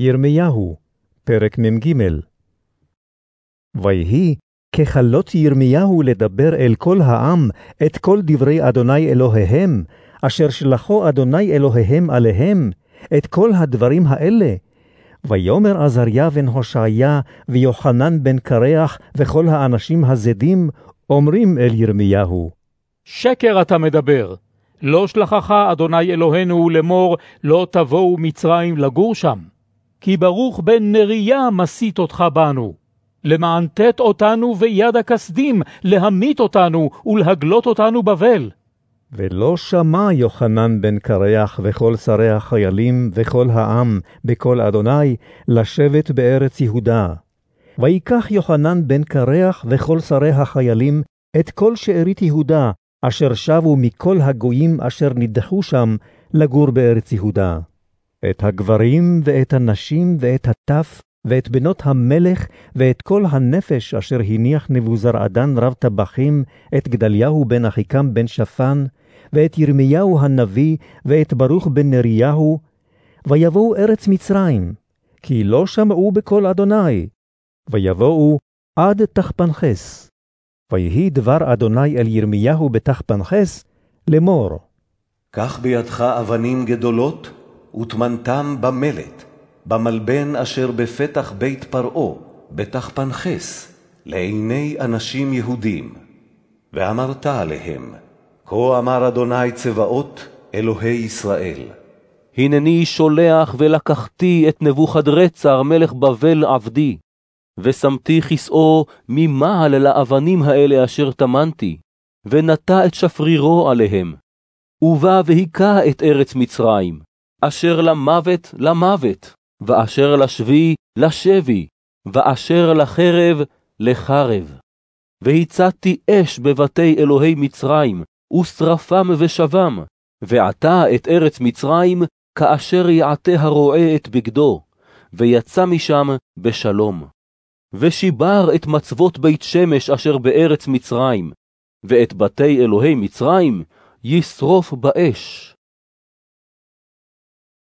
ירמיהו, פרק מ"ג ויהי ככלות ירמיהו לדבר אל כל העם את כל דברי אדוני אלוהיהם, אשר שלחו אדוני אלוהיהם עליהם, את כל הדברים האלה. ויאמר עזריה בן הושעיה, ויוחנן בן קרח, וכל האנשים הזדים, אומרים אל ירמיהו, שקר אתה מדבר. לא שלחך אדוני אלוהינו לאמור, לא תבואו מצרים לגור שם. כי ברוך בן נריה מסית אותך בנו, למען תת אותנו ביד הכסדים, להמית אותנו ולהגלות אותנו בבל. ולא שמע יוחנן בן קרח וכל שרי החיילים וכל העם בקול אדוני לשבת בארץ יהודה. ויקח יוחנן בן קרח וכל שרי החיילים את כל שארית יהודה, אשר שבו מכל הגויים אשר נדחו שם לגור בארץ יהודה. את הגברים ואת הנשים ואת הטף ואת בנות המלך ואת כל הנפש אשר הניח נבוזרעדן רב טבחים, את גדליהו בן אחיקם בן שפן, ואת ירמיהו הנביא, ואת ברוך בן נריהו, ויבואו ארץ מצרים, כי לא שמעו בקול אדוני, ויבואו עד תחפנחס. ויהי דבר אדוני אל ירמיהו בתחפנחס לאמור. קח בידך אבנים גדולות, וטמנתם במלט, במלבן אשר בפתח בית פרעה, בתחפנחס, לעיני אנשים יהודים. ואמרת עליהם, כה אמר אדוני צבאות, אלוהי ישראל. הנני שולח ולקחתי את נבוכדרצר מלך בבל עבדי, ושמתי כסאו ממעל לאבנים האלה אשר טמנתי, ונטע את שפרירו עליהם. ובא והיכה את ארץ מצרים, אשר למוות למוות, ואשר לשבי לשבי, ואשר לחרב לחרב. והצתי אש בבתי אלוהי מצרים, ושרפם ושבם, ועתה את ארץ מצרים, כאשר יעטה הרועה את בגדו, ויצא משם בשלום. ושיבר את מצבות בית שמש אשר בארץ מצרים, ואת בתי אלוהי מצרים ישרוף באש.